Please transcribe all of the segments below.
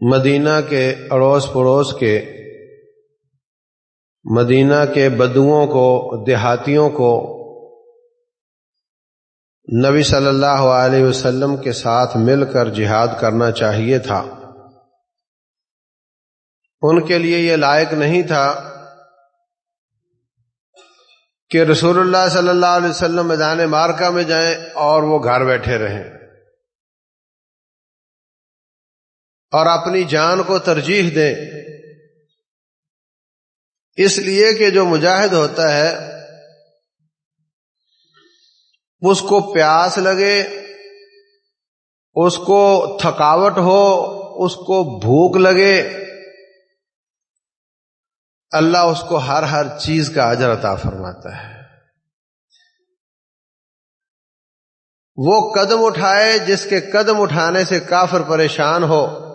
مدینہ کے اڑوس پڑوس کے، مدینہ کے بدوؤں کو، دیہاتیوں کو نبی صلی اللہ علیہ وسلم کے ساتھ مل کر جہاد کرنا چاہیے تھا۔ ان کے لیے یہ لائق نہیں تھا کہ رسول اللہ صلی اللہ علیہ وسلم میدان مارکا میں جائیں اور وہ گھر بیٹھے رہیں۔ اور اپنی جان کو ترجیح دیں۔ اس لیے کہ جو مجاہد ہوتا ہے، اس کو پیاس لگے، اس کو تھکاوٹ ہو، اس کو بھوک لگے، اللہ اس کو ہر ہر چیز کا اجر عطا فرماتا ہے۔ وہ قدم اٹھائے جس کے قدم اٹھانے سے کافر پریشان ہو۔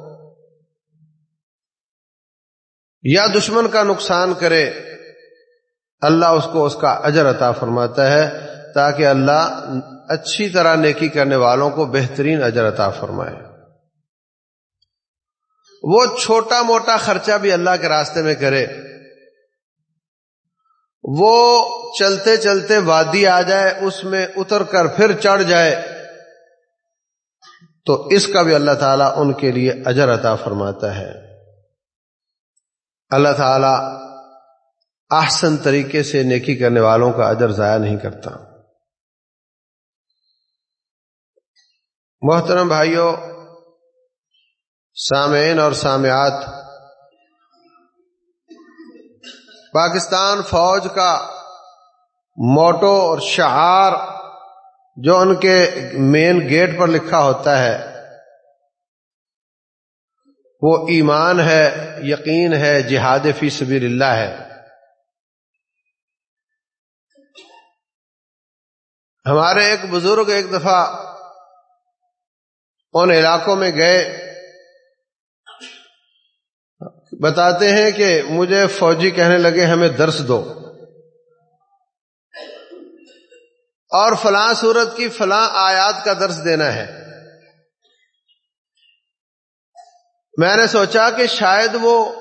یا دشمن کا نقصان کرے، اللہ اس کو اس کا اجر عطا فرماتا ہے تاکہ اللہ اچھی طرح نیکی کرنے والوں کو بہترین اجر عطا فرمائے۔ وہ چھوٹا موٹا خرچہ بھی اللہ کے راستے میں کرے۔ وہ چلتے چلتے وادی آ جائے، اس میں اتر کر پھر چڑھ جائے، تو اس کا بھی اللہ تعالیٰ ان کے لیے اجر عطا فرماتا ہے۔ اللہ تعالی احسن طریقے سے نیکی کرنے والوں کا اجر ضائع نہیں کرتا۔ محترم بھائیوں سامعین اور سامعات، پاکستان فوج کا موٹو اور شعار جو ان کے مین گیٹ پر لکھا ہوتا ہے وہ ایمان ہے، یقین ہے، جہاد فی سبیل اللہ ہے۔ ہمارے ایک بزرگ ایک دفعہ ان علاقوں میں گئے۔ بتاتے ہیں کہ مجھے فوجی کہنے لگے، ہمیں درس دو۔ اور فلاں صورت کی فلاں آیات کا درس دینا ہے۔ میں نے سوچا کہ شاید وہ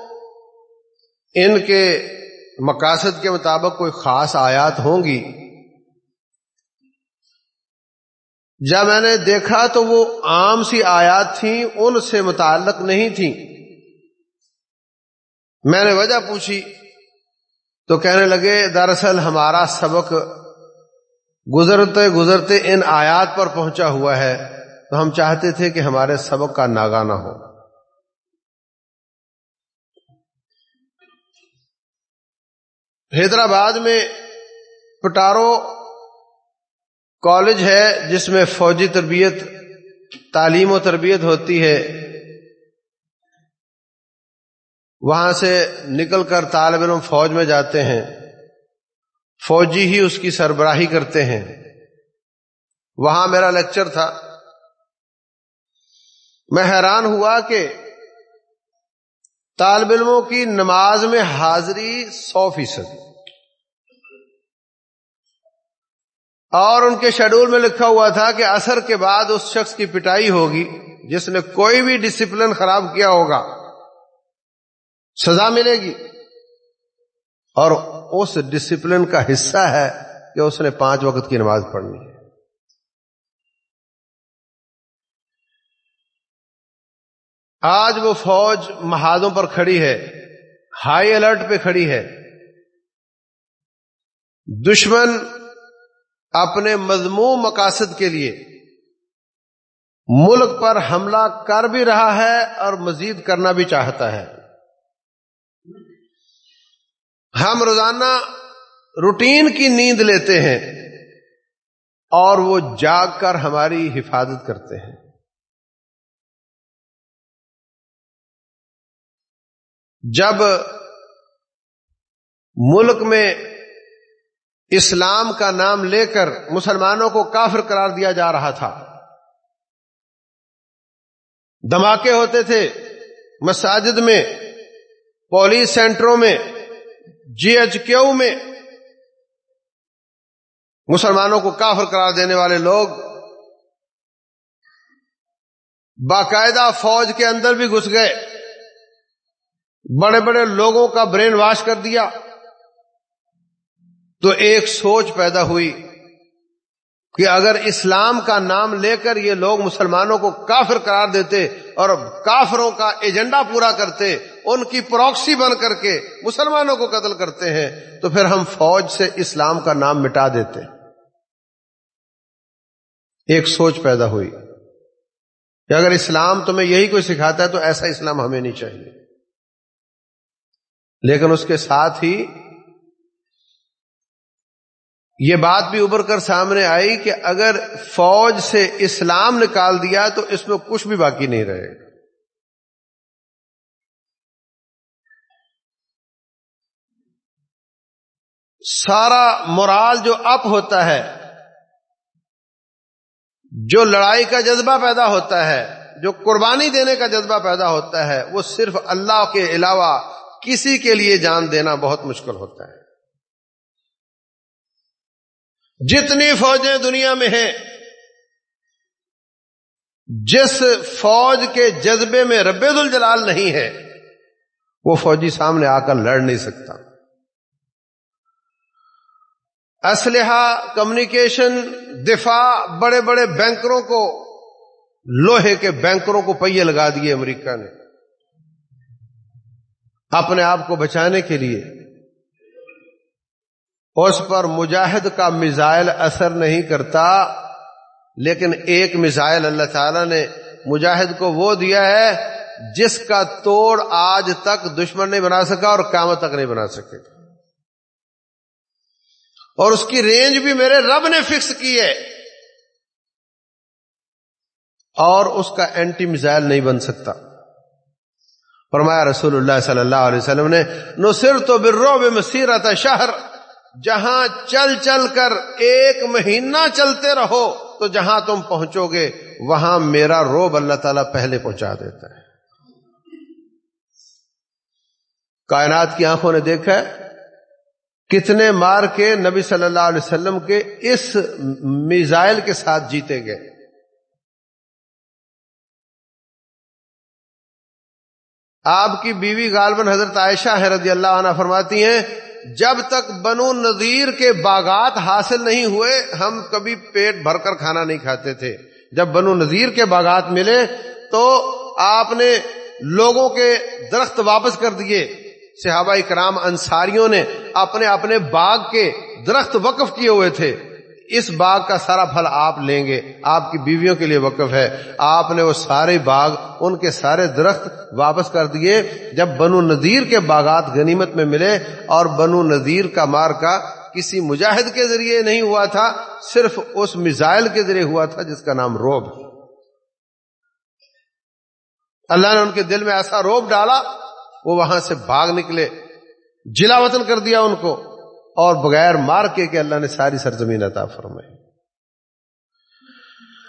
ان کے مقاصد کے مطابق کوئی خاص آیات ہوں گی۔ جب میں نے دیکھا تو وہ عام سی آیات تھیں، ان سے متعلق نہیں تھیں۔ میں نے وجہ پوچھی تو کہنے لگے، دراصل ہمارا سبق گزرتے گزرتے ان آیات پر پہنچا ہوا ہے۔ تو ہم چاہتے تھے کہ ہمارے سبق کا ناگانا ہو۔ حیدرآباد میں پٹارو کالج ہے جس میں فوجی تربیت، تعلیم و تربیت ہوتی ہے۔ وہاں سے نکل کر طالب علم فوج میں جاتے ہیں۔ فوجی ہی اس کی سربراہی کرتے ہیں۔ وہاں میرا لیکچر تھا۔ میں حیران ہوا کہ طالب علموں کی نماز میں حاضری سو فیصد۔ اور ان کے شیڈول میں لکھا ہوا تھا کہ اثر کے بعد اس شخص کی پٹائی ہوگی جس نے کوئی بھی ڈسپلن خراب کیا ہوگا۔ سزا ملے گی۔ اور اس ڈسپلن کا حصہ ہے کہ اس نے پانچ وقت کی نماز پڑھنی۔ ہے آج وہ فوج محاذوں پر کھڑی ہے، ہائی الرٹ پہ کھڑی ہے۔ دشمن اپنے مضمون مقاصد کے لیے ملک پر حملہ کر بھی رہا ہے اور مزید کرنا بھی چاہتا ہے۔ ہم روزانہ روٹین کی نیند لیتے ہیں اور وہ جاگ کر ہماری حفاظت کرتے ہیں۔ جب ملک میں اسلام کا نام لے کر مسلمانوں کو کافر قرار دیا جا رہا تھا، دھماکے ہوتے تھے مساجد میں، پولیس سینٹروں میں جی ایچ کیو میں، مسلمانوں کو کافر قرار دینے والے لوگ باقاعدہ فوج کے اندر بھی گھس گئے۔ بڑے بڑے لوگوں کا برین واش کر دیا تو ایک سوچ پیدا ہوئی کہ اگر اسلام کا نام لے کر یہ لوگ مسلمانوں کو کافر قرار دیتے اور کافروں کا ایجنڈا پورا کرتے، ان کی پروکسی بن کر کے مسلمانوں کو قتل کرتے ہیں، تو پھر ہم فوج سے اسلام کا نام مٹا دیتے۔ ایک سوچ پیدا ہوئی کہ اگر اسلام تمہیں یہی کوئی سکھاتا ہے تو ایسا اسلام ہمیں نہیں چاہیے۔ لیکن اس کے ساتھ ہی یہ بات بھی ابھر کر سامنے آئی کہ اگر فوج سے اسلام نکال دیا تو اس میں کچھ بھی باقی نہیں رہے سارا مرال جو اپ ہوتا ہے، جو لڑائی کا جذبہ پیدا ہوتا ہے، جو قربانی دینے کا جذبہ پیدا ہوتا ہے، وہ صرف اللہ کے علاوہ کسی کے لیے جان دینا بہت مشکل ہوتا ہے۔ جتنی فوجیں دنیا میں ہیں، جس فوج کے جذبے میں رب الجلال نہیں ہے، وہ فوجی سامنے آ کر لڑ نہیں سکتا۔ اسلحہ، کمیونیکیشن، دفاع، بڑے بڑے بینکروں کو، لوہے کے بینکروں کو پہیے لگا دیے امریکہ نے۔ اپنے آپ کو بچانے کے لیے۔ اس پر مجاہد کا میزائل اثر نہیں کرتا، لیکن ایک میزائل اللہ تعالی نے مجاہد کو وہ دیا ہے، جس کا توڑ آج تک دشمن نہیں بنا سکا اور قیامت تک نہیں بنا سکے۔ اور اس کی رینج بھی میرے رب نے فکس کی ہے۔ اور اس کا اینٹی میزائل نہیں بن سکتا۔ فرمایا رسول اللہ صلی اللہ علیہ وسلم نے نصر تو برو بے مسیرت شہر، جہاں چل چل کر ایک مہینہ چلتے رہو، تو جہاں تم پہنچو گے، وہاں میرا روب اللہ تعالیٰ پہلے پہنچا دیتا ہے۔ کائنات کی آنکھوں نے دیکھا ہے، کتنے مار کے نبی صلی اللہ علیہ وسلم کے اس میزائل کے ساتھ جیتے گئے۔ آپ کی بیوی غالباً حضرت عائشہ ہے رضی اللہ عنہ فرماتی ہیں، جب تک بنو نذیر کے باغات حاصل نہیں ہوئے، ہم کبھی پیٹ بھر کر کھانا نہیں کھاتے تھے۔ جب بنو نذیر کے باغات ملے تو آپ نے لوگوں کے درخت واپس کر دیے۔ صحابہ کرام انصاریوں نے اپنے اپنے باغ کے درخت وقف کیے ہوئے تھے۔ اس باغ کا سارا پھل آپ لیں گے، آپ کی بیویوں کے لیے وقف ہے۔ آپ نے وہ سارے باغ، ان کے سارے درخت واپس کر دیے۔ جب بنو نذیر کے باغات غنیمت میں ملے اور بنو نذیر کا مار کا کسی مجاہد کے ذریعے نہیں ہوا تھا، صرف اس میزائل کے ذریعے ہوا تھا جس کا نام روب۔ اللہ نے ان کے دل میں ایسا روب ڈالا، وہ وہاں سے بھاگ نکلے، جلا وطن کر دیا ان کو۔ اور بغیر مار کے کہ اللہ نے ساری سرزمین عطا فرمائی۔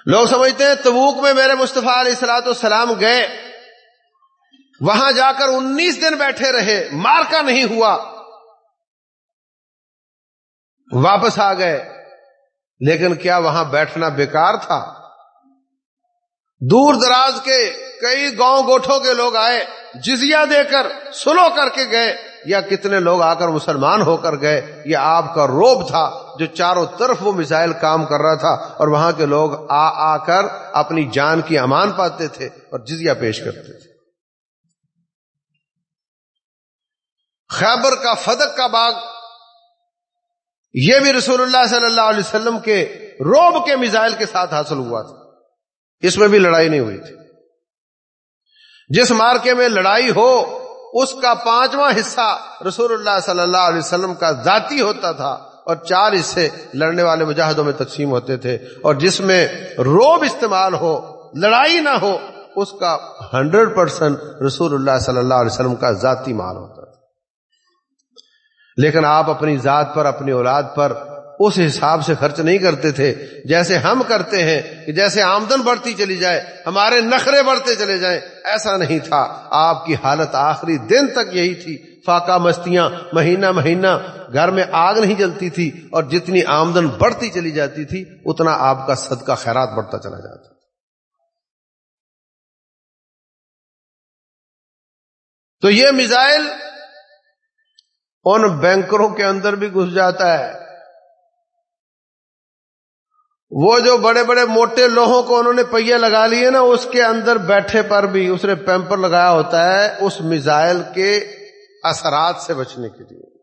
لوگ سمجھتے ہیں تبوک میں میرے مصطفیٰ علیہ السلاۃ السلام گئے۔ وہاں جا کر انیس دن بیٹھے رہے مار کا نہیں ہوا۔ واپس آ گئے۔ لیکن کیا وہاں بیٹھنا بیکار تھا؟ دور دراز کے کئی گاؤں گوٹھوں کے لوگ آئے جزیا دے کر سلو کر کے گئے۔ یا کتنے لوگ آ کر مسلمان ہو کر گئے، یہ آپ کا روب تھا جو چاروں طرف وہ میزائل کام کر رہا تھا اور وہاں کے لوگ آ آ کر اپنی جان کی امان پاتے تھے اور جزیا پیش کرتے تھے۔ خیبر کا فدق کا باغ، یہ بھی رسول اللہ صلی اللہ علیہ وسلم کے روب کے میزائل کے ساتھ حاصل ہوا تھا۔ اس میں بھی لڑائی نہیں ہوئی تھی۔ جس مارکے میں لڑائی ہو اس کا پانچواں حصہ رسول اللہ صلی اللہ علیہ وسلم کا ذاتی ہوتا تھا اور چار حصے لڑنے والے مجاہدوں میں تقسیم ہوتے تھے اور جس میں روب استعمال ہو، لڑائی نہ ہو، اس کا ہنڈریڈ پرسینٹ رسول اللہ صلی اللہ علیہ وسلم کا ذاتی مال ہوتا تھا۔ لیکن آپ اپنی ذات پر، اپنی اولاد پر اس حساب سے خرچ نہیں کرتے تھے، جیسے ہم کرتے ہیں کہ جیسے آمدن بڑھتی چلی جائے، ہمارے نخرے بڑھتے چلے جائیں، ایسا نہیں تھا۔ آپ کی حالت آخری دن تک یہی تھی۔ فاقہ مستیاں مہینہ مہینہ گھر میں آگ نہیں جلتی تھی اور جتنی آمدن بڑھتی چلی جاتی تھی، اتنا آپ کا صدقہ خیرات بڑھتا چلا جاتا تو یہ میزائل ان بینکروں کے اندر بھی گھس جاتا ہے۔ وہ جو بڑے بڑے موٹے لوہوں کو انہوں نے پہیے لگا لیے نا، اس کے اندر بیٹھے پر بھی اس نے پیمپر لگایا ہوتا ہے اس میزائل کے اثرات سے بچنے کے لیے۔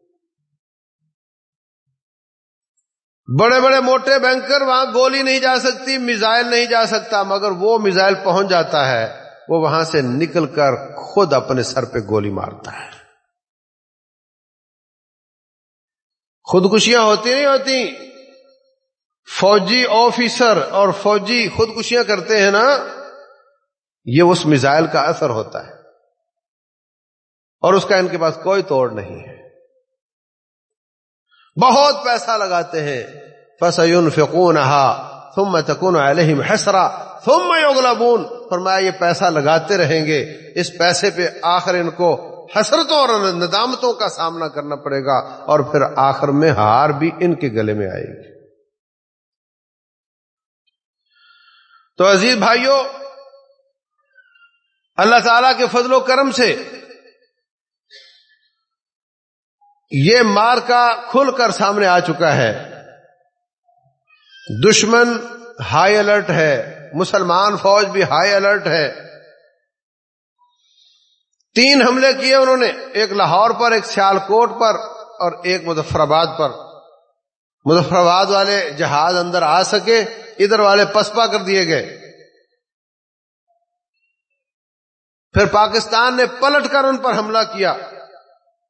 بڑے بڑے موٹے بینکر وہاں گولی نہیں جا سکتی، میزائل نہیں جا سکتا، مگر وہ میزائل پہنچ جاتا ہے، وہ وہاں سے نکل کر خود اپنے سر پہ گولی مارتا ہے۔ خودکشیاں ہوتی نہیں ہوتی فوجی آفیسر اور فوجی خودکشیاں کرتے ہیں نا، یہ اس میزائل کا اثر ہوتا ہے۔ اور اس کا ان کے پاس کوئی توڑ نہیں ہے۔ بہت پیسہ لگاتے ہیں۔ فسون فکون تم میں تکون علیہم حسرا تم میں فرمایا، یہ پیسہ لگاتے رہیں گے۔ اس پیسے پہ آخر ان کو حسرتوں اور ندامتوں کا سامنا کرنا پڑے گا۔ اور پھر آخر میں ہار بھی ان کے گلے میں آئے گی۔ تو عزیز بھائیوں اللہ تعالی کے فضل و کرم سے یہ مار کا کھل کر سامنے آ چکا ہے۔ دشمن ہائی الرٹ ہے، مسلمان فوج بھی ہائی الرٹ ہے۔ تین حملے کیے انہوں نے، ایک لاہور پر، ایک سیال کوٹ پر اور ایک مظفر آباد پر۔ مظفر آباد والے جہاز اندر آ سکے۔ ادھر والے پسپا کر دیے گئے۔ پھر پاکستان نے پلٹ کر ان پر حملہ کیا۔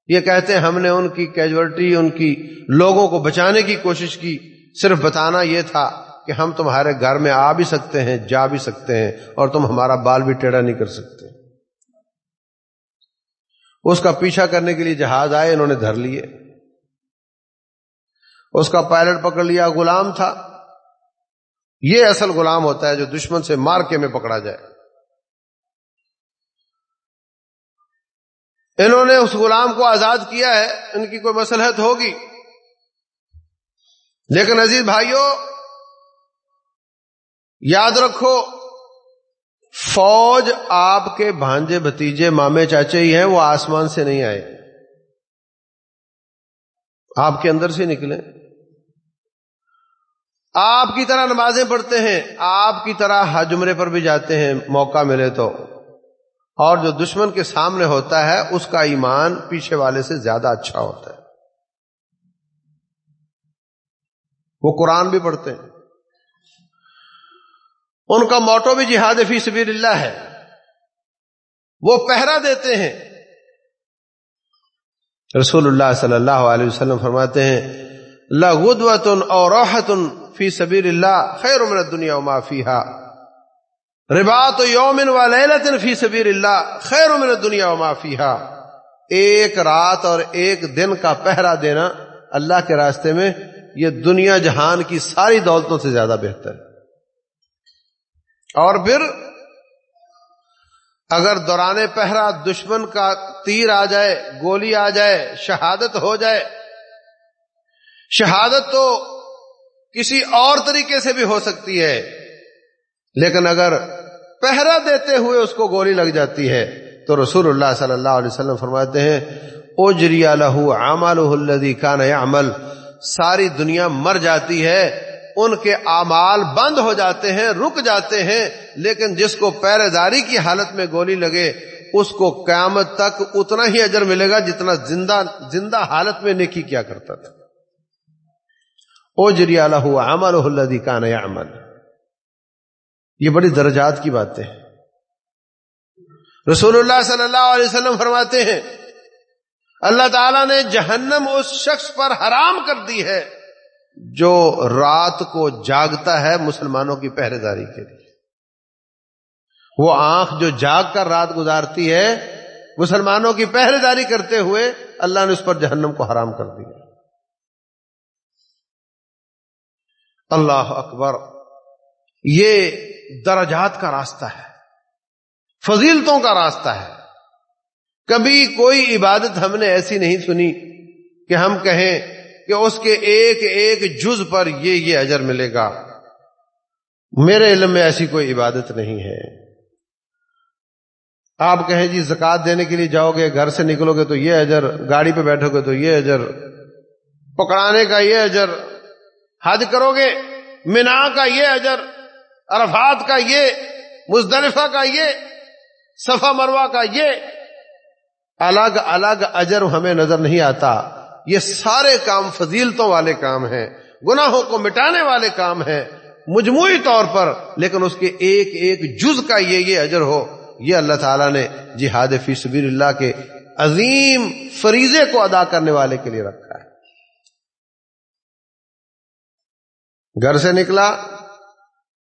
یہ کہتے ہیں ہم نے ان کی کیجولٹی، ان کی لوگوں کو بچانے کی کوشش کی۔ صرف بتانا یہ تھا کہ ہم تمہارے گھر میں آ بھی سکتے ہیں، جا بھی سکتے ہیں اور تم ہمارا بال بھی ٹیڑھا نہیں کر سکتے۔ اس کا پیچھا کرنے کے لیے جہاز آئے، انہوں نے دھر لیے۔ اس کا پائلٹ پکڑ لیا، غلام تھا۔ یہ اصل غلام ہوتا ہے جو دشمن سے مار کے میں پکڑا جائے۔ انہوں نے اس غلام کو آزاد کیا ہے، ان کی کوئی مسلحت ہوگی۔ لیکن عزیز بھائیوں یاد رکھو، فوج آپ کے بھانجے بتیجے مامے چاچے ہی ہیں، وہ آسمان سے نہیں آئے۔ آپ کے اندر سے نکلے۔ آپ کی طرح نمازیں پڑھتے ہیں، آپ کی طرح حجمرے پر بھی جاتے ہیں، موقع ملے تو۔ اور جو دشمن کے سامنے ہوتا ہے، اس کا ایمان پیچھے والے سے زیادہ اچھا ہوتا ہے۔ وہ قرآن بھی پڑھتے ہیں۔ ان کا موٹو بھی جہاد فی سبیل اللہ ہے۔ وہ پہرا دیتے ہیں۔ رسول اللہ صلی اللہ علیہ وسلم فرماتے ہیں لغدوت اور روحت فی سبیل اللہ خیر من دنیا ما فیہا۔ ربات یومن و لیلت فی سبیل اللہ خیر من دنیا ما فیہا۔ ایک رات اور ایک دن کا پہرا دینا اللہ کے راستے میں یہ دنیا جہان کی ساری دولتوں سے زیادہ بہتر ہے۔ اور پھر اگر دوران پہرا دشمن کا تیر آ جائے، گولی آ جائے، شہادت ہو جائے، شہادت تو کسی اور طریقے سے بھی ہو سکتی ہے۔ لیکن اگر پہرا دیتے ہوئے اس کو گولی لگ جاتی ہے، تو رسول اللہ صلی اللہ علیہ وسلم فرماتے ہیں او جری الح عمل الدی کان عمل ساری دنیا مر جاتی ہے، ان کے اعمال بند ہو جاتے ہیں، رک جاتے ہیں، لیکن جس کو پہرے داری کی حالت میں گولی لگے، اس کو قیامت تک اتنا ہی اجر ملے گا جتنا زندہ زندہ حالت میں نیکی کیا کرتا تھا۔ او جری الح عمل الدی کان عمل یہ بڑی درجات کی باتیں ہیں. رسول اللہ صلی اللہ علیہ وسلم فرماتے ہیں، اللہ تعالیٰ نے جہنم اس شخص پر حرام کر دی ہے جو رات کو جاگتا ہے مسلمانوں کی پہرے داری کے لیے۔ وہ آنکھ جو جاگ کر رات گزارتی ہے، مسلمانوں کی پہرے داری کرتے ہوئے اللہ نے اس پر جہنم کو حرام کر دیا۔ اللہ اکبر، یہ درجات کا راستہ ہے، فضیلتوں کا راستہ ہے۔ کبھی کوئی عبادت ہم نے ایسی نہیں سنی کہ ہم کہیں کہ اس کے ایک ایک جز پر یہ یہ اجر ملے گا۔ میرے علم میں ایسی کوئی عبادت نہیں ہے۔ آپ کہیں جی زکات دینے کے لیے جاؤ گے، گھر سے نکلو گے تو یہ اجر، گاڑی پہ بیٹھو گے تو یہ اجر، پکڑانے کا یہ اجر۔ حج کرو گے، مینا کا یہ اجر، عرفات کا یہ، مزدلفہ کا یہ، صفا مروا کا یہ، الگ الگ اجر ہمیں نظر نہیں آتا۔ یہ سارے کام فضیلتوں والے کام ہیں، گناہوں کو مٹانے والے کام ہیں۔ مجموعی طور پر، لیکن اس کے ایک ایک جز کا یہ یہ اجر ہو۔ یہ اللہ تعالیٰ نے جہاد فی سبیل اللہ کے عظیم فریضے کو ادا کرنے والے کے لیے رکھا ہے۔ گھر سے نکلا،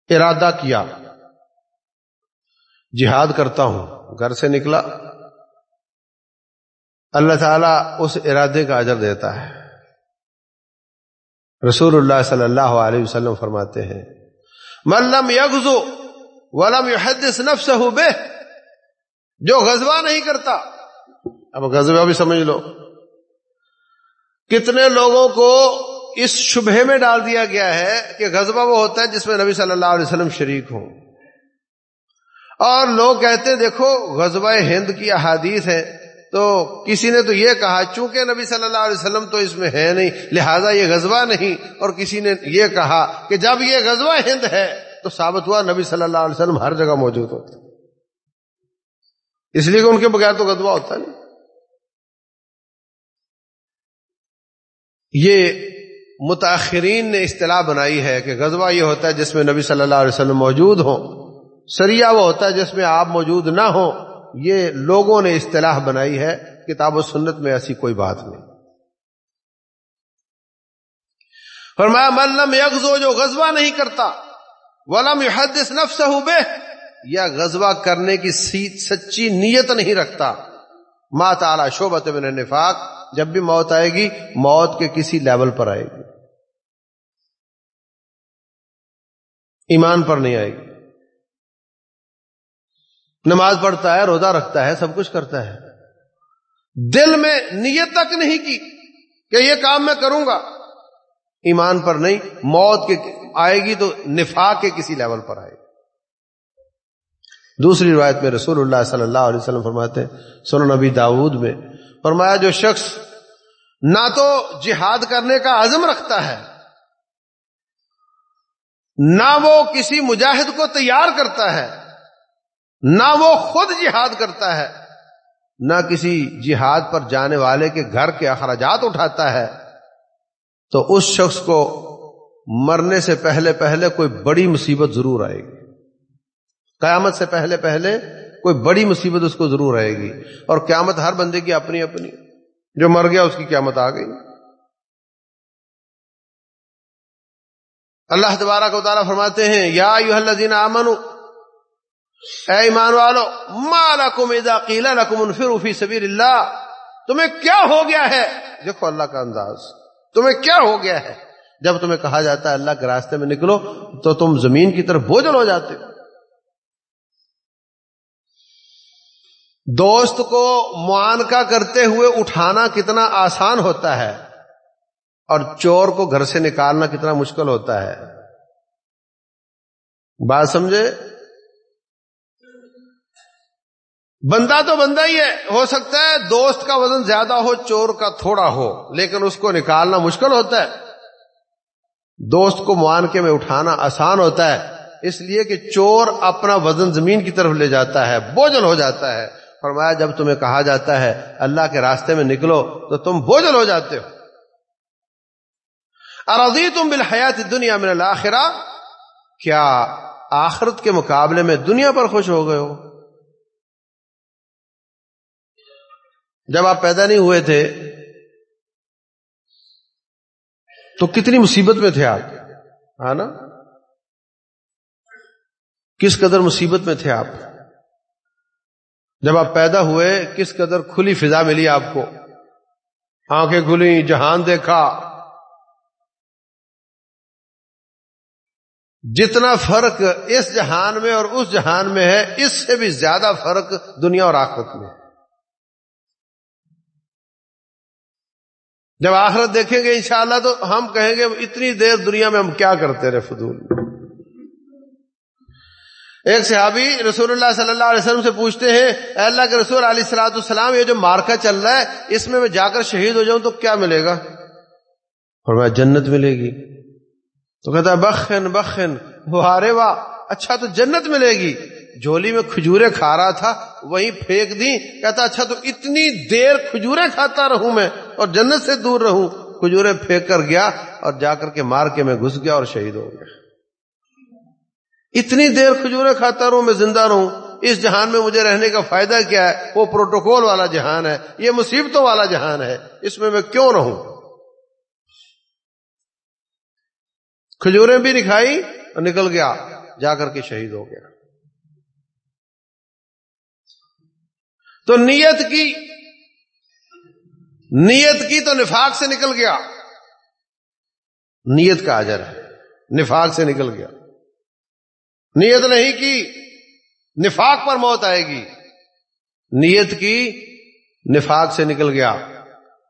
ارادہ کیا۔ جہاد کرتا ہوں۔ گھر سے نکلا۔ اللہ تعالیٰ اس ارادے کا اجر دیتا ہے۔ رسول اللہ صلی اللہ علیہ وسلم فرماتے ہیں ملم یغزو ولم یحدث نفسه به جو غزوہ نہیں کرتا۔ اب غزوہ بھی سمجھ لو۔ کتنے لوگوں کو اس شبہ میں ڈال دیا گیا ہے کہ غزوہ وہ ہوتا ہے جس میں نبی صلی اللہ علیہ وسلم شریک ہوں۔ اور لوگ کہتے ہیں، دیکھو، غزوہ ہند کی احادیث ہے تو کسی نے تو یہ کہا، چونکہ نبی صلی اللہ علیہ وسلم تو اس میں ہے نہیں، لہذا یہ غزوہ نہیں۔ اور کسی نے یہ کہا کہ جب یہ غزوہ ہند ہے، تو ثابت ہوا نبی صلی اللہ علیہ وسلم ہر جگہ موجود ہوتے اس لیے کہ ان کے بغیر تو غزوہ ہوتا نہیں۔ یہ متاخرین نے اصطلاح بنائی ہے کہ غزوہ یہ ہوتا ہے جس میں نبی صلی اللہ علیہ وسلم موجود ہوں سریا وہ ہوتا ہے جس میں آپ موجود نہ ہوں۔ یہ لوگوں نے اصطلاح بنائی ہے، کتاب و سنت میں ایسی کوئی بات نہیں۔ فرمایا ملم یغزو، جو غزوہ نہیں کرتا، ولم یحدث نفسہ بے یا غزوہ کرنے کی سچی نیت نہیں رکھتا۔ ما تعالی شعبت من النفاق، جب بھی موت آئے گی، موت کے کسی لیول پر آئے گی۔ ایمان پر نہیں آئے گی۔ نماز پڑھتا ہے، روزہ رکھتا ہے، سب کچھ کرتا ہے۔ دل میں نیت تک نہیں کی کہ یہ کام میں کروں گا۔ ایمان پر نہیں، موت کے آئے گی تو نفا کے کسی لیول پر آئے گی۔ دوسری روایت میں رسول اللہ صلی اللہ علیہ وسلم فرماتے ہیں سن نبی داود میں فرمایا، جو شخص نہ تو جہاد کرنے کا عزم رکھتا ہے نہ وہ کسی مجاہد کو تیار کرتا ہے، نہ وہ خود جہاد کرتا ہے، نہ کسی جہاد پر جانے والے کے گھر کے اخراجات اٹھاتا ہے۔ تو اس شخص کو مرنے سے پہلے پہلے کوئی بڑی مصیبت ضرور آئے گی۔ قیامت سے پہلے پہلے کوئی بڑی مصیبت اس کو ضرور آئے گی۔ اور قیامت ہر بندے کی اپنی اپنی، جو مر گیا اس کی قیامت آ گئی۔ اللہ تبارہ کو تعالیٰ فرماتے ہیں، یا آمنو اے ایمان والو مالا کم ادا لکم انفرو فی سبیل اللہ، تمہیں کیا ہو گیا ہے؟ دیکھو اللہ کا انداز، تمہیں کیا ہو گیا ہے؟ جب تمہیں کہا جاتا ہے اللہ کے راستے میں نکلو، تو تم زمین کی طرف بوجھل ہو جاتے ہو۔ دوست کو معانکہ کرتے ہوئے اٹھانا کتنا آسان ہوتا ہے۔ اور چور کو گھر سے نکالنا کتنا مشکل ہوتا ہے۔ بات سمجھے؟ بندہ تو بندہ ہی ہے۔ ہو سکتا ہے دوست کا وزن زیادہ ہو، چور کا تھوڑا ہو، لیکن اس کو نکالنا مشکل ہوتا ہے۔ دوست کو معانکے میں اٹھانا آسان ہوتا ہے۔ اس لیے کہ چور اپنا وزن زمین کی طرف لے جاتا ہے، بوجھل ہو جاتا ہے۔ فرمایا، جب تمہیں کہا جاتا ہے، اللہ کے راستے میں نکلو تو تم بوجھل ہو جاتے ہو۔ ارضی تم بالحیات دنیا میں الآخرہ کیا آخرت کے مقابلے میں دنیا پر خوش ہو گئے ہو؟ جب آپ پیدا نہیں ہوئے تھے، تو کتنی مصیبت میں تھے آپ؟ ہاں نا؟ کس قدر مصیبت میں تھے آپ؟ جب آپ پیدا ہوئے، کس قدر کھلی فضا ملی آپ کو؟ آنکھیں کھلی جہان دیکھا جتنا فرق اس جہان میں اور اس جہان میں ہے، اس سے بھی زیادہ فرق دنیا اور آخرت میں جب آخرت دیکھیں گے انشاءاللہ تو ہم کہیں گے، اتنی دیر دنیا میں ہم کیا کرتے رہے فضول؟ ایک صحابی رسول اللہ صلی اللہ علیہ وسلم سے پوچھتے ہیں، اے اللہ کے رسول علیہ السلاۃ السلام یہ جو مارکا چل رہا ہے، اس میں میں جا کر شہید ہو جاؤں تو کیا ملے گا؟ اور میں جنت ملے گی۔ تو کہتا ہے، بخن بخن، وارے واہ اچھا تو جنت ملے گی. جھولی میں کھجورے کھا رہا تھا، وہیں پھینک دی کہتا اچھا تو اتنی دیر کھجورے کھاتا رہوں میں اور جنت سے دور رہوں. کھجورے پھینک کر گیا اور جا کر کے مار کے میں گھس گیا اور شہید ہو گیا۔ اتنی دیر کھجورے کھاتا رہوں میں زندہ رہوں، اس جہان میں مجھے رہنے کا فائدہ کیا ہے؟ وہ پروٹوکول والا جہان ہے، یہ مصیبتوں والا جہان ہے، اس میں میں کیوں رہوں؟ کھجورے بھی نکھائی اور نکل گیا، جا کر کے شہید ہو گیا۔ تو نیت کی نیت کی تو نفاق سے نکل گیا۔ نیت کا اجر ہے، نفاق سے نکل گیا۔ نیت نہیں کی، نفاق پر موت آئے گی۔ نیت کی نفاق سے نکل گیا۔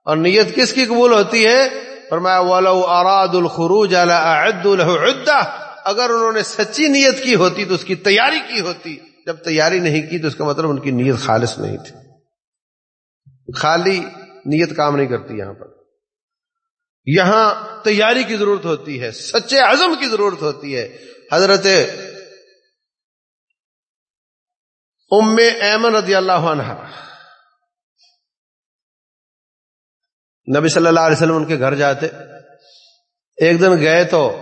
اور نیت کس کی قبول ہوتی ہے؟ فرمایا، ولو اراد الخروج اعد له عده اگر انہوں نے سچی نیت کی ہوتی تو اس کی تیاری کی ہوتی۔ جب تیاری نہیں کی تو اس کا مطلب ان کی نیت خالص نہیں تھی۔ خالی نیت کام نہیں کرتی یہاں پر۔ یہاں تیاری کی ضرورت ہوتی ہے، سچے عزم کی ضرورت ہوتی ہے۔ حضرت ام ایمن رضی اللہ عنہ نبی صلی اللہ علیہ وسلم ان کے گھر جاتے۔ ایک دن گئے تو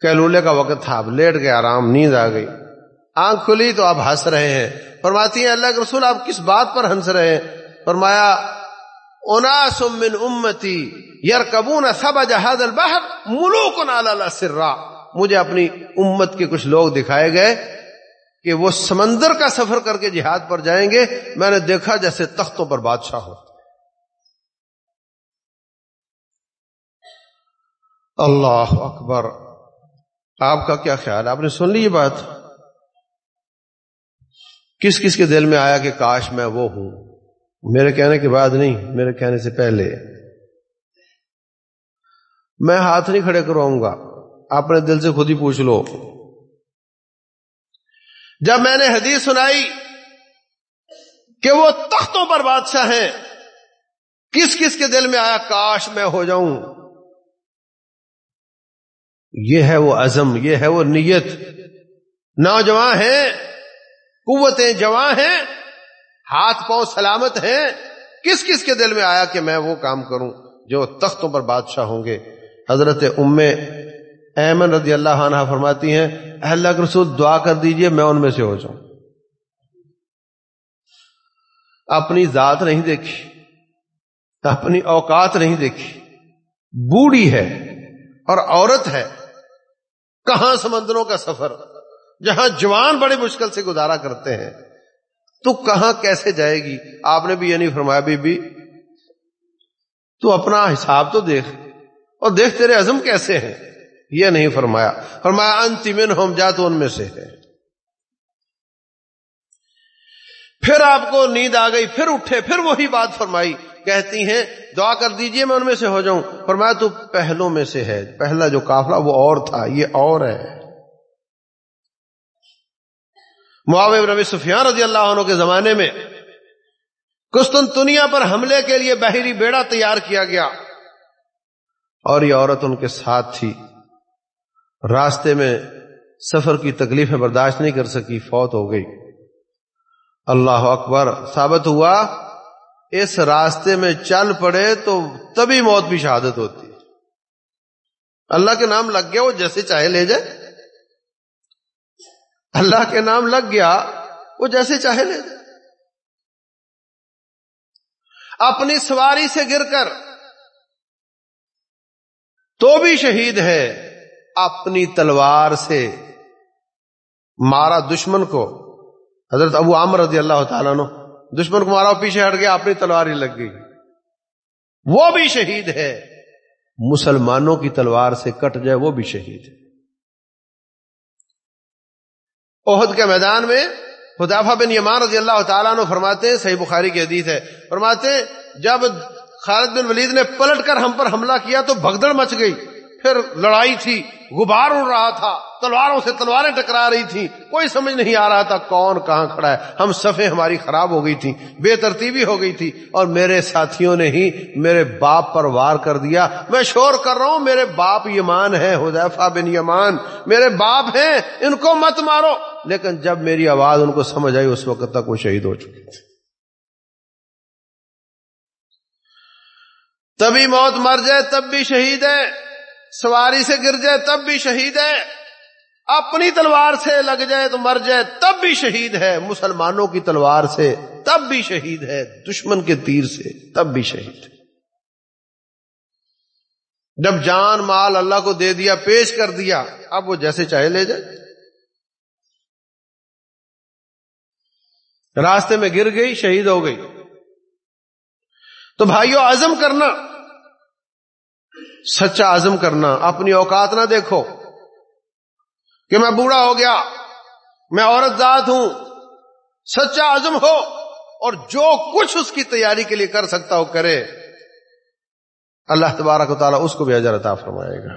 کیلولے کا وقت تھا، اب لیٹ گئے، آرام، نیند آ گئی۔ آنکھ کھلی تو آپ ہنس رہے ہیں۔ فرماتی ہیں، اللہ کے رسول، آپ کس بات پر ہنس رہے ہیں؟ فرمایا، اناس من امتی یار کبون سب جہاز البحر ملوک نالا سرا۔ مجھے اپنی امت کے کچھ لوگ دکھائے گئے کہ وہ سمندر کا سفر کر کے جہاد پر جائیں گے۔ میں نے دیکھا جیسے تختوں پر بادشاہ ہو اللہ اکبر۔ آپ کا کیا خیال؟ آپ نے سن لی یہ بات؟ کس کس کے دل میں آیا کہ کاش میں وہ ہوں؟ میرے کہنے کے بعد نہیں، میرے کہنے سے پہلے۔ میں ہاتھ نہیں کھڑے کراؤں گا۔ اپنے دل سے خود ہی پوچھ لو۔ جب میں نے حدیث سنائی کہ وہ تختوں پر بادشاہ ہیں، کس کس کے دل میں آیا کاش میں ہو جاؤں؟ یہ ہے وہ عزم، یہ ہے وہ نیت۔ نوجوان ہیں، قوتیں جواں ہیں، ہاتھ پاؤں سلامت ہیں۔ کس کس کے دل میں آیا کہ میں وہ کام کروں جو تختوں پر بادشاہ ہوں گے؟ حضرت ام ایمن رضی اللہ عنہ فرماتی ہیں اللہ کے رسول، دعا کر دیجیے، میں ان میں سے ہو جاؤں۔ اپنی ذات نہیں دیکھی، اپنی اوقات نہیں دیکھی۔ بوڑھی ہے اور عورت ہے۔ کہاں سمندروں کا سفر؟ جہاں جوان بڑے مشکل سے گزارا کرتے ہیں۔ تو کہاں کیسے جائے گی؟ آپ نے بھی یہ نہیں فرمایا، بی بی، تو اپنا حساب تو دیکھ۔ اور دیکھ تیرے عزم کیسے ہیں؟ یہ نہیں فرمایا۔ فرمایا انتمن ہوم جا تو ان میں سے۔ ہے پھر آپ کو نیند آ گئی، پھر اٹھے، پھر وہی بات فرمائی، کہتی ہیں، دعا کر دیجیے میں ان میں سے ہو جاؤں۔ فرمایا، تو پہلوں میں سے ہے، پہلا جو کافلا وہ اور تھا، یہ اور ہے۔ معاوب نبی سفیان رضی اللہ عنہ کے زمانے میں کستنتنیا پر حملے کے لیے بحری بیڑا تیار کیا گیا۔ اور یہ عورت ان کے ساتھ تھی۔ راستے میں سفر کی تکلیفیں برداشت نہیں کر سکی، فوت ہو گئی۔ اللہ اکبر ثابت ہوا، اس راستے میں چل پڑے تو تبھی موت بھی شہادت ہوتی۔ اللہ کے نام لگ گیا، وہ جیسے چاہے لے جائے۔ اللہ کے نام لگ گیا، وہ جیسے چاہے لے جائے۔ اپنی سواری سے گر کر تو بھی شہید ہے، اپنی تلوار سے مارا دشمن کو۔ حضرت ابو عامر رضی اللہ تعالیٰ نو دشمن کو مارا، پیچھے ہٹ گیا، اپنی تلوار ہی لگ گئی۔ وہ بھی شہید ہے۔ مسلمانوں کی تلوار سے کٹ جائے، وہ بھی شہید ہے۔ عہد کے میدان میں خدافہ بن یمان رضی اللہ تعالیٰ نے فرماتے ہیں، صحیح بخاری کی حدیث ہے۔ فرماتے ہیں، جب خالد بن ولید نے پلٹ کر ہم پر حملہ کیا تو بھگدڑ مچ گئی۔ پھر لڑائی تھی، غبار اڑ رہا تھا۔ تلواروں سے تلواریں ٹکرا رہی تھیں۔ کوئی سمجھ نہیں آ رہا تھا کون کہاں کھڑا ہے۔ ہم صفیں ہماری خراب ہو گئی تھی بے ترتیبی ہو گئی تھی۔ اور میرے ساتھیوں نے ہی میرے باپ پر وار کر دیا۔ میں شور کر رہا ہوں، میرے باپ یمان ہے حذیفہ بن یمان۔ میرے باپ ہیں، ان کو مت مارو۔ لیکن جب میری آواز ان کو سمجھ آئی، اس وقت تک وہ شہید ہو چکے تھے۔ تبھی موت مر جائے، تب بھی شہید ہے۔ سواری سے گر جائے، تب بھی شہید ہے۔ اپنی تلوار سے لگ جائے تو مر جائے، تب بھی شہید ہے۔ مسلمانوں کی تلوار سے تب بھی شہید ہے، دشمن کے تیر سے تب بھی شہید ہے۔ جب جان، مال اللہ کو دے دیا، پیش کر دیا، اب وہ جیسے چاہے لے جائے۔ راستے میں گر گئی، شہید ہو گئی۔ تو بھائیو، عزم کرنا، سچا عزم کرنا، اپنی اوقات نہ دیکھو۔ کہ میں بوڑھا ہو گیا، میں عورت ذات ہوں، سچا عزم ہو، اور جو کچھ اس کی تیاری کے لیے کر سکتا ہو کرے۔ اللہ تبارک و تعالیٰ اس کو بھی اجر عطا فرمائے گا۔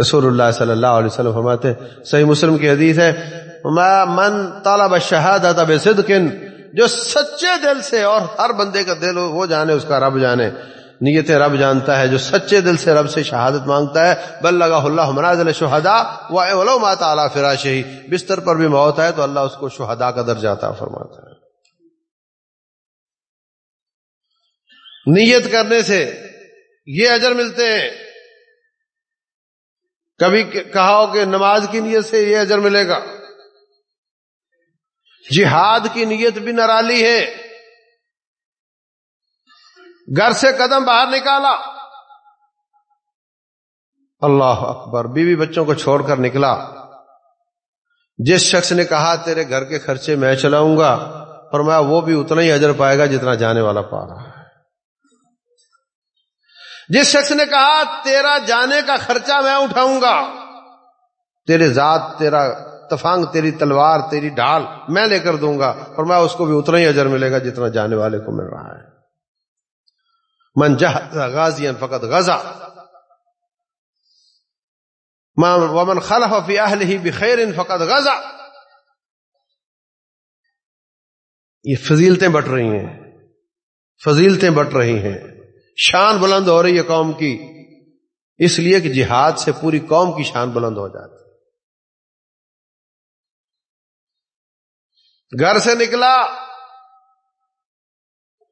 رسول اللہ صلی اللہ علیہ وسلم فرماتے صحیح مسلم کی حدیث ہے من طالب شہادت اب صدقن جو سچے دل سے اور ہر بندے کا دل وہ جانے، اس کا رب جانے۔ نیت رب جانتا ہے، جو سچے دل سے رب سے شہادت مانگتا ہے۔ بل لگا اللہ منازل شہدا و مات اعلیٰ فراش ہی بستر پر بھی موت ہے تو اللہ اس کو شہدا کا درجہ عطا فرماتا ہے۔ نیت کرنے سے یہ اجر ملتے ہیں۔ کبھی کہا ہو کہ نماز کی نیت سے یہ اجر ملے گا۔ جہاد کی نیت بھی نرالی ہے۔ گھر سے قدم باہر نکالا۔ اللہ اکبر، بیوی بچوں کو چھوڑ کر نکلا۔ جس شخص نے کہا، تیرے گھر کے خرچے میں چلاؤں گا، فرمایا، وہ بھی اتنا ہی اجر پائے گا جتنا جانے والا پا رہا ہے۔ جس شخص نے کہا، تیرا جانے کا خرچہ میں اٹھاؤں گا۔ تیرے ذات، تیرا تفانگ، تیری تلوار، تیری ڈھال میں لے کر دوں گا۔ اور میں اس کو بھی اتنا ہی اجر ملے گا جتنا جانے والے کو مل رہا ہے۔ من غازی فقط غزہ ومن خلف فی اہلہ بخیر فقط غزہ یہ فضیلتیں بٹ رہی ہیں۔ فضیلتیں بٹ رہی ہیں۔ شان بلند ہو رہی ہے قوم کی۔ اس لیے کہ جہاد سے پوری قوم کی شان بلند ہو جاتی گھر سے نکلا۔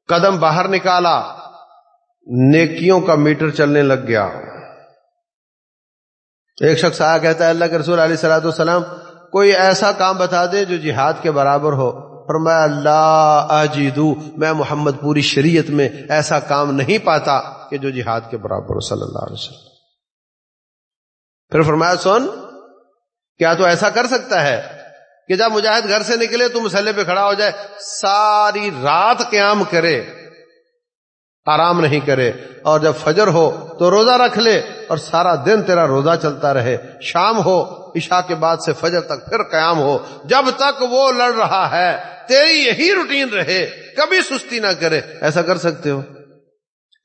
قدم باہر نکالا۔ نیکیوں کا میٹر چلنے لگ گیا۔ ایک شخص آیا کہتا ہے، اللہ کے رسول علیہ سلاۃ والسلام، کوئی ایسا کام بتا دے جو جہاد کے برابر ہو۔ اور میں اللہ اجیدو میں محمد پوری شریعت میں ایسا کام نہیں پاتا کہ جو جہاد کے برابر ہو، صلی اللہ علیہ وسلم۔ پھر فرمایا، سن، کیا تو ایسا کر سکتا ہے کہ جب مجاہد گھر سے نکلے تو مسلح پہ کھڑا ہو جائے، ساری رات قیام کرے۔ آرام نہیں کرے اور جب فجر ہو تو روزہ رکھ لے اور سارا دن تیرا روزہ چلتا رہے شام ہو، عشاء کے بعد سے فجر تک پھر قیام ہو، جب تک وہ لڑ رہا ہے، تیری یہی روٹین رہے، کبھی سستی نہ کرے۔ ایسا کر سکتے ہو؟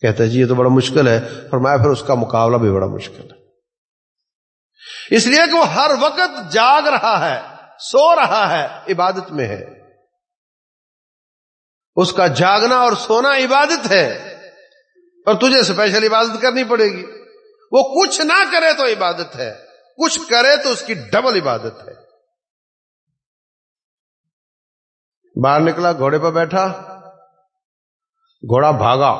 کہتے جی یہ تو بڑا مشکل ہے۔ اور میں پھر اس کا مقابلہ بھی بڑا مشکل ہے۔ اس لیے کہ وہ ہر وقت جاگ رہا ہے، سو رہا ہے، عبادت میں ہے۔ اس کا جاگنا اور سونا عبادت ہے۔ اور تجھے اسپیشل عبادت کرنی پڑے گی۔ وہ کچھ نہ کرے تو عبادت ہے۔ کچھ کرے تو اس کی ڈبل عبادت ہے۔ باہر نکلا، گھوڑے پہ بیٹھا۔ گھوڑا بھاگا۔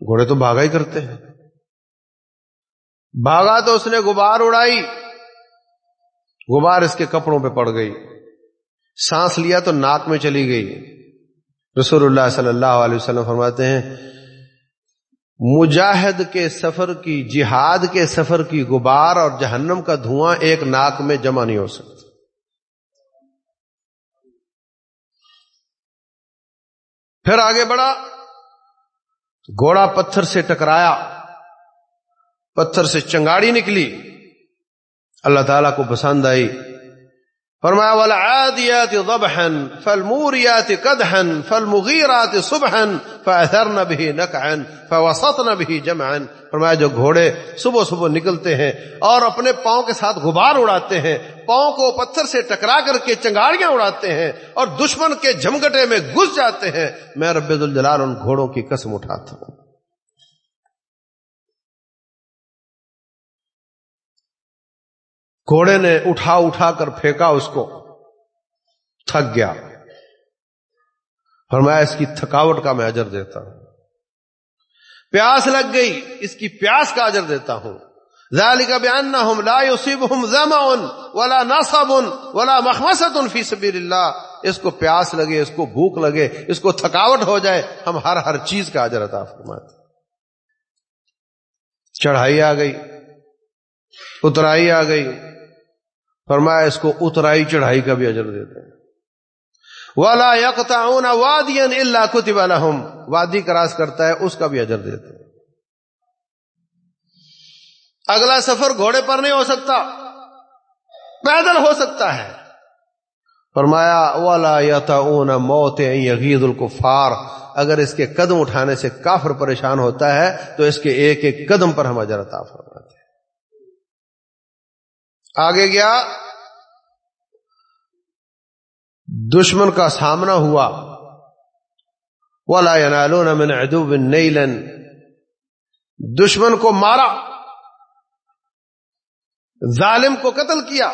گھوڑے تو بھاگا ہی کرتے ہیں۔ بھاگا تو اس نے غبار اڑائی۔ غبار اس کے کپڑوں پہ پڑ گئی۔ سانس لیا تو ناک میں چلی گئی۔ رسول اللہ صلی اللہ علیہ وسلم فرماتے ہیں مجاہد کے سفر کی، جہاد کے سفر کی غبار اور جہنم کا دھواں ایک ناک میں جمع نہیں ہو سکتا۔ پھر آگے بڑھا۔ گھوڑا پتھر سے ٹکرایا۔ پتھر سے چنگاڑی نکلی۔ اللہ تعالیٰ کو پسند آئی۔ فرمایا، والعادیات ضبحا، فالموریات قدحا، فالمغیرات صبحا فاثرن به نقعا فوسطن به جمعا. فرمایا، جو گھوڑے صبح صبح نکلتے ہیں اور اپنے پاؤں کے ساتھ غبار اڑاتے ہیں، پاؤں کو پتھر سے ٹکرا کر کے چنگاڑیاں اڑاتے ہیں اور دشمن کے جھمگٹے میں گھس جاتے ہیں، میں رب الجلال ان گھوڑوں کی قسم اٹھاتا ہوں۔ گھوڑے نے اٹھا اٹھا کر پھینکا اس کو۔ تھک گیا۔ فرمایا اس کی تھکاوٹ کا میں اجر دیتا ہوں۔ پیاس لگ گئی۔ اس کی پیاس کا اجر دیتا ہوں۔ ذالک بانہم لا يصيبهم ظمأ ولا نصب ولا مخمصة في سبيل اللہ اس کو پیاس لگے، اس کو بھوک لگے، اس کو تھکاوٹ ہو جائے، ہم ہر ہر چیز کا اجر عطا فرماتے چڑھائی آ گئی، اترائی آ گئی۔ فرمایا اس کو اترائی چڑھائی کا بھی اجر دیتے ہیں۔ والا یکتا وادی اللہ کتب لهم۔ وادی کراس کرتا ہے، اس کا بھی اجر دیتے ہیں۔ اگلا سفر گھوڑے پر نہیں ہو سکتا۔ پیدل ہو سکتا ہے۔ فرمایا والا یتا موت یغید الکفار اگر اس کے قدم اٹھانے سے کافر پریشان ہوتا ہے، تو اس کے ایک ایک قدم پر ہم اجر عطا فرماتے ہیں آگے گیا۔ دشمن کا سامنا ہوا۔ ولا ینالون من عدو نیلن دشمن کو مارا۔ ظالم کو قتل کیا۔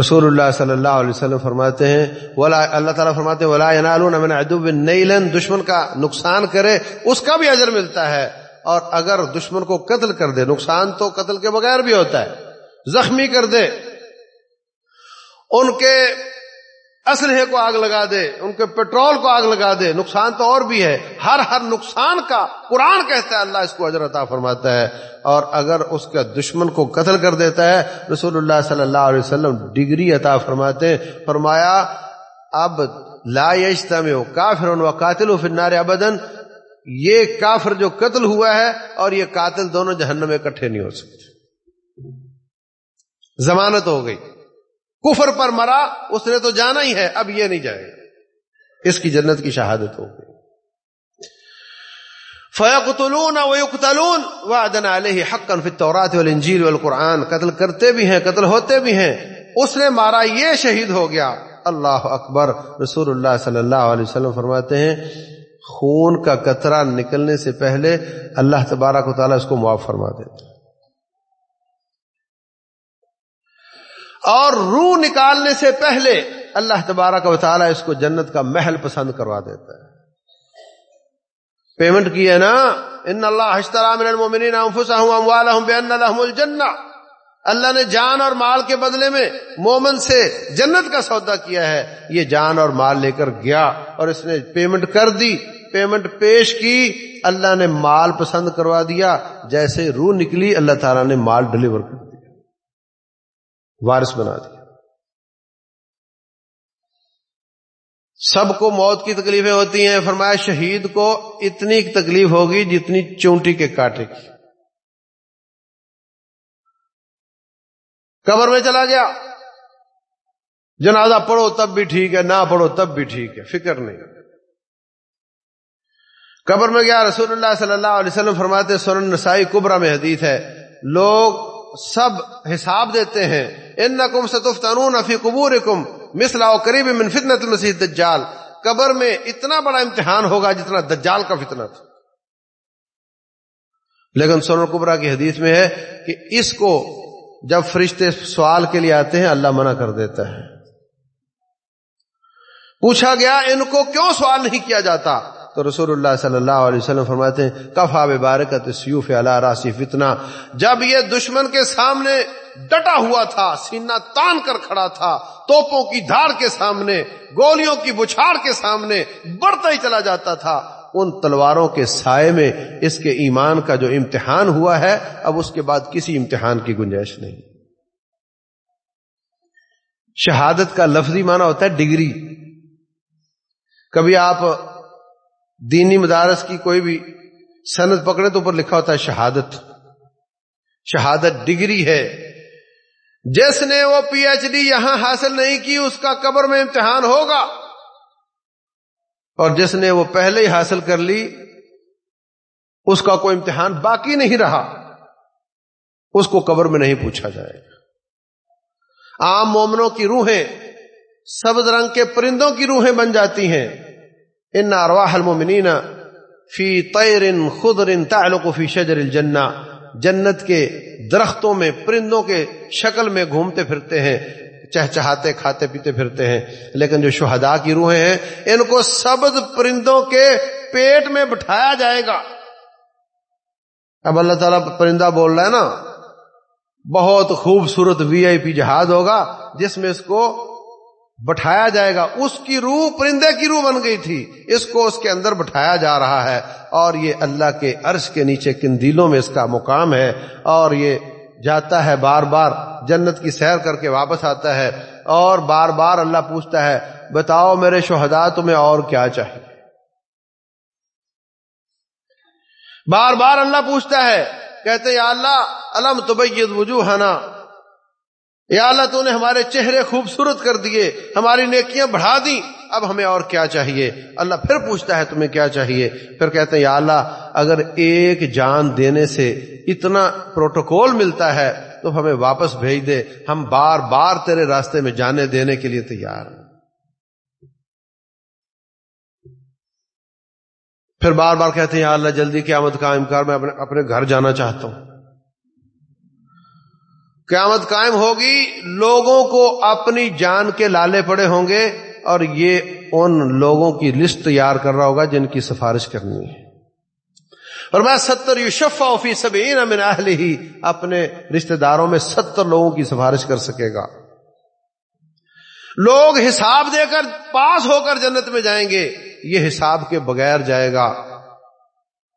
رسول اللہ صلی اللہ علیہ وسلم فرماتے ہیں، ولا اللہ تعالیٰ فرماتے ہیں، ولا ینالون من عدو نیلن دشمن کا نقصان کرے، اس کا بھی اجر ملتا ہے۔ اور اگر دشمن کو قتل کر دے، نقصان تو قتل کے بغیر بھی ہوتا ہے، زخمی کر دے، ان کے اسلحے کو آگ لگا دے، ان کے پیٹرول کو آگ لگا دے، نقصان تو اور بھی ہے۔ ہر ہر نقصان کا قرآن کہتا ہے، اللہ اس کو اجر عطا فرماتا ہے۔ اور اگر اس کا دشمن کو قتل کر دیتا ہے، رسول اللہ صلی اللہ علیہ وسلم ڈگری عطا فرماتے فرمایا، اب لا یشتم کافر و قاتل و فرنار ابدن یہ کافر جو قتل ہوا ہے اور یہ قاتل دونوں جہنم میں اکٹھے نہیں ہو سکتے۔ ضمانت ہو گئی۔ کفر پر مرا، اس نے تو جانا ہی ہے، اب یہ نہیں جائے گا۔ اس کی جنت کی شہادت ہو گئی۔ فیقتلون ویقتلون وعدنا علیہ حقا فی التورات والانجیل والقرآن۔ قتل کرتے بھی ہیں، قتل ہوتے بھی ہیں۔ اس نے مارا، یہ شہید ہو گیا۔ اللہ اکبر۔ رسول اللہ صلی اللہ علیہ وسلم فرماتے ہیں خون کا قطرہ نکلنے سے پہلے اللہ تبارک و تعالیٰ اس کو معاف فرما دیتے اور روح نکالنے سے پہلے اللہ تبارک و تعالیٰ اس کو جنت کا محل پسند کروا دیتا ہے۔ پیمنٹ کی ہے نا، ان اللہ من المؤمنین انفسهم اموالهم بان لهم الجنہ۔ اللہ نے جان اور مال کے بدلے میں مومن سے جنت کا سودا کیا ہے۔ یہ جان اور مال لے کر گیا اور اس نے پیمنٹ کر دی۔ پیمنٹ پیش کی، اللہ نے مال پسند کروا دیا، جیسے روح نکلی، اللہ تعالیٰ نے مال ڈلیور کر دیا۔ وارث بنا دیا۔ سب کو موت کی تکلیفیں ہوتی ہیں، فرمایا شہید کو اتنی تکلیف ہوگی جتنی چونٹی کے کاٹے کی۔ قبر میں چلا گیا۔ جنازہ پڑھو تب بھی ٹھیک ہے، نہ پڑھو تب بھی ٹھیک ہے، فکر نہیں۔ قبر میں گیا، رسول اللہ صلی اللہ علیہ وسلم فرماتے سنن نسائی کبرا میں حدیث ہے۔ لوگ سب حساب دیتے ہیں ان نقم ستفتنون فی قبورکم مثلا قریب من فتنة المسیح دجال قبر میں اتنا بڑا امتحان ہوگا جتنا دجال کا فتنہ تھا۔ لیکن سونر کبرا کی حدیث میں ہے کہ اس کو جب فرشتے سوال کے لیے آتے ہیں، اللہ منع کر دیتا ہے۔ پوچھا گیا، ان کو کیوں سوال نہیں کیا جاتا؟ تو رسول اللہ صلی اللہ علیہ وسلم فرماتے ہیں، کفا بارکت سیوف اللہ راسی فتنا جب یہ دشمن کے سامنے ڈٹا ہوا تھا، سینہ تان کر کھڑا تھا، توپوں کی دھاڑ کے سامنے، گولیوں کی بچھاڑ کے سامنے بڑھتا ہی چلا جاتا تھا، ان تلواروں کے سائے میں اس کے ایمان کا جو امتحان ہوا ہے، اب اس کے بعد کسی امتحان کی گنجائش نہیں۔ شہادت کا لفظی معنی ہوتا ہے ڈگری۔ کبھی آپ دینی مدارس کی کوئی بھی سند پکڑے تو اوپر لکھا ہوتا ہے شہادت۔ شہادت ڈگری ہے۔ جس نے وہ پی ایچ ڈی یہاں حاصل نہیں کی، اس کا قبر میں امتحان ہوگا۔ اور جس نے وہ پہلے ہی حاصل کر لی، اس کا کوئی امتحان باقی نہیں رہا۔ اس کو قبر میں نہیں پوچھا جائے گا۔ عام مومنوں کی روحیں سبز رنگ کے پرندوں کی روحیں بن جاتی ہیں۔ ان ارواح المومنین فی تیر خدر تعلق فی شجر الجنہ جنت کے درختوں میں، پرندوں کے شکل میں گھومتے پھرتے ہیں، چہچہاتے، کھاتے پیتے پھرتے ہیں، لیکن جو شہداء کی روحیں ہیں، ان کو سبز پرندوں کے پیٹ میں بٹھایا جائے گا۔ اب اللہ تعالیٰ پرندہ بول رہا ہے نا، بہت خوبصورت وی آئی پی جہاز ہوگا، جس میں اس کو بٹھایا جائے گا۔ اس کی روح پرندے کی روح بن گئی تھی۔ اس کو اس کے اندر بٹھایا جا رہا ہے۔ اور یہ اللہ کے عرش کے نیچے کن دلوں میں اس کا مقام ہے۔ اور یہ جاتا ہے بار بار، جنت کی سیر کر کے واپس آتا ہے۔ اور بار بار اللہ پوچھتا ہے، بتاؤ میرے شہدا تمہیں اور کیا چاہیے؟ بار بار اللہ پوچھتا ہے۔ کہتے یا اللہ علم تبید وجوہنا؟ یا اللہ، تو نے ہمارے چہرے خوبصورت کر دیے، ہماری نیکیاں بڑھا دی اب ہمیں اور کیا چاہیے؟ اللہ پھر پوچھتا ہے، تمہیں کیا چاہیے؟ پھر کہتے ہیں، یا اللہ، اگر ایک جان دینے سے اتنا پروٹوکول ملتا ہے، تو ہمیں واپس بھیج دے۔ ہم بار بار تیرے راستے میں جانے دینے کے لیے تیار ہیں۔ پھر بار بار کہتے ہیں، یا اللہ، جلدی قیامت قائم کر میں اپنے گھر جانا چاہتا ہوں۔ قیامت قائم ہوگی، لوگوں کو اپنی جان کے لالے پڑے ہوں گے اور یہ ان لوگوں کی لسٹ تیار کر رہا ہوگا جن کی سفارش کرنی ہے۔ اور میں ستر یوشفا فی سبین امن اہل ہی اپنے رشتہ داروں میں ستر لوگوں کی سفارش کر سکے گا۔ لوگ حساب دے کر پاس ہو کر جنت میں جائیں گے، یہ حساب کے بغیر جائے گا۔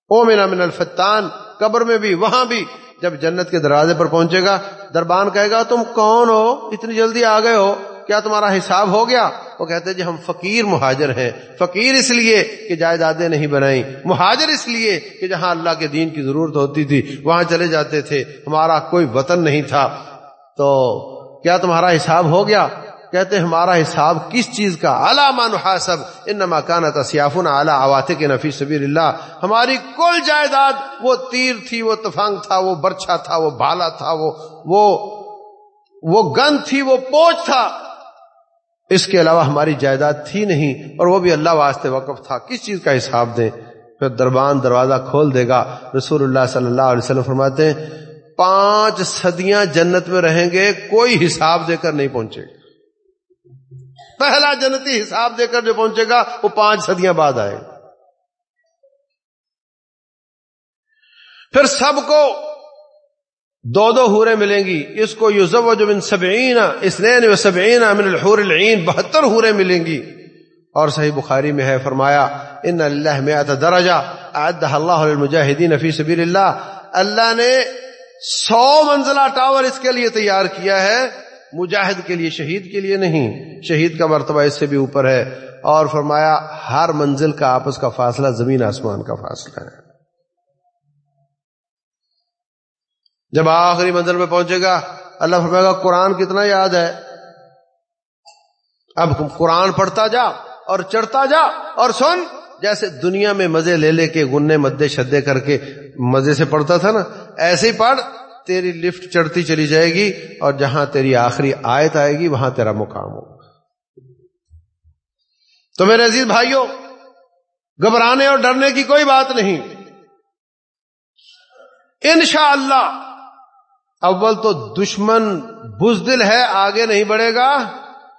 او من من الفتان، قبر میں بھی، وہاں بھی جب جنت کے دروازے پر پہنچے گا دربان کہے گا، تم کون ہو? اتنی جلدی آ گئے ہو؟ کیا تمہارا حساب ہو گیا؟ وہ کہتے جی ہم فقیر مہاجر ہیں۔ فقیر اس لیے کہ جائیدادیں نہیں بنائی مہاجر اس لیے کہ جہاں اللہ کے دین کی ضرورت ہوتی تھی، وہاں چلے جاتے تھے۔ ہمارا کوئی وطن نہیں تھا۔ تو کیا تمہارا حساب ہو گیا؟ کہتے ہیں ہمارا حساب کس چیز کا؟ علام حاسب ان مکان تصیافن اعلیٰ عواط کے نفی سبیر اللہ ہماری کل جائیداد وہ تیر تھی، وہ تفنگ تھا، وہ برچھا تھا، وہ بالا تھا، وہ وہ وہ گند تھی، وہ پوچھ تھا۔ اس کے علاوہ ہماری جائیداد تھی نہیں، اور وہ بھی اللہ واسطے وقف تھا۔ کس چیز کا حساب دیں؟ پھر دربان دروازہ کھول دے گا۔ رسول اللہ صلی اللہ علیہ وسلم فرماتے ہیں، پانچ صدیاں جنت میں رہیں گے، کوئی حساب دے کر نہیں پہنچے گا۔ پہلا جنتی حساب دے کر جو پہنچے گا، وہ پانچ صدیاں بعد آئے گا۔ پھر سب کو دو دو ہورے ملیں گی۔ اس کو یوزو من سبعین اسنین و سبعین من الحور العین، بہتر ہورے ملیں گی۔ اور صحیح بخاری میں ہے فرمایا، ان اللہ میں درجہ اعدہ اللہ المجاہدین فی سبیل اللہ۔ اللہ نے سو منزلہ ٹاور اس کے لیے تیار کیا ہے۔ مجاہد کے لیے، شہید کے لیے نہیں، شہید کا مرتبہ اس سے بھی اوپر ہے اور فرمایا، ہر منزل کا آپس کا فاصلہ، زمین آسمان کا فاصلہ ہے۔ جب آخری منزل پہ پہنچے گا، اللہ فرمائے گا، قرآن کتنا یاد ہے؟ اب قرآن پڑھتا جا اور چڑھتا جا اور سن، جیسے دنیا میں مزے لے لے کے گنے مدے، شدے کر کے مزے سے پڑھتا تھا نا، ایسے ہی پڑھ تیری لفٹ چڑھتی چلی جائے گی اور جہاں تیری آخری آیت آئے گی، وہاں تیرا مقام ہوگا۔ تو میرے عزیز بھائیوں، گھبرانے اور ڈرنے کی کوئی بات نہیں۔ انشاءاللہ اللہ اول تو دشمن بزدل ہے، آگے نہیں بڑھے گا۔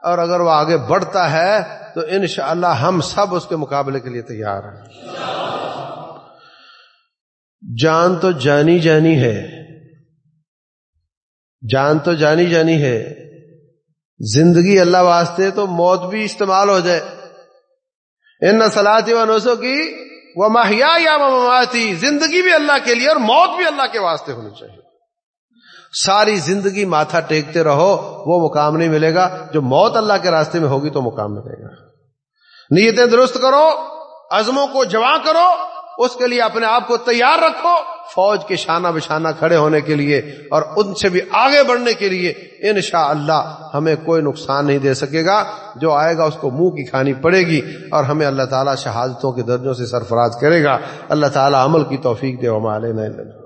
اور اگر وہ آگے بڑھتا ہے، تو انشاءاللہ ہم سب اس کے مقابلے کے لیے تیار ہیں۔ جان تو جانی جانی ہے جان تو جانی جانی ہے۔ زندگی اللہ واسطے تو موت بھی استعمال ہو جائے۔ ان سلاتی و نوسوں کی وہ ماہیا یا مماتی، زندگی بھی اللہ کے لیے اور موت بھی اللہ کے واسطے ہونی چاہیے۔ ساری زندگی ماتھا ٹیکتے رہو، وہ مقام نہیں ملے گا۔ جو موت اللہ کے راستے میں ہوگی تو مقام ملے گا۔ نیتیں درست کرو، عزموں کو جمع کرو، اس کے لیے اپنے آپ کو تیار رکھو۔ فوج کے شانہ بشانہ کھڑے ہونے کے لیے اور ان سے بھی آگے بڑھنے کے لیے انشاءاللہ اللہ ہمیں کوئی نقصان نہیں دے سکے گا۔ جو آئے گا اس کو منہ کی کھانی پڑے گی اور ہمیں اللہ تعالیٰ شہادتوں کے درجوں سے سرفراز کرے گا۔ اللہ تعالیٰ عمل کی توفیق دے۔ عمال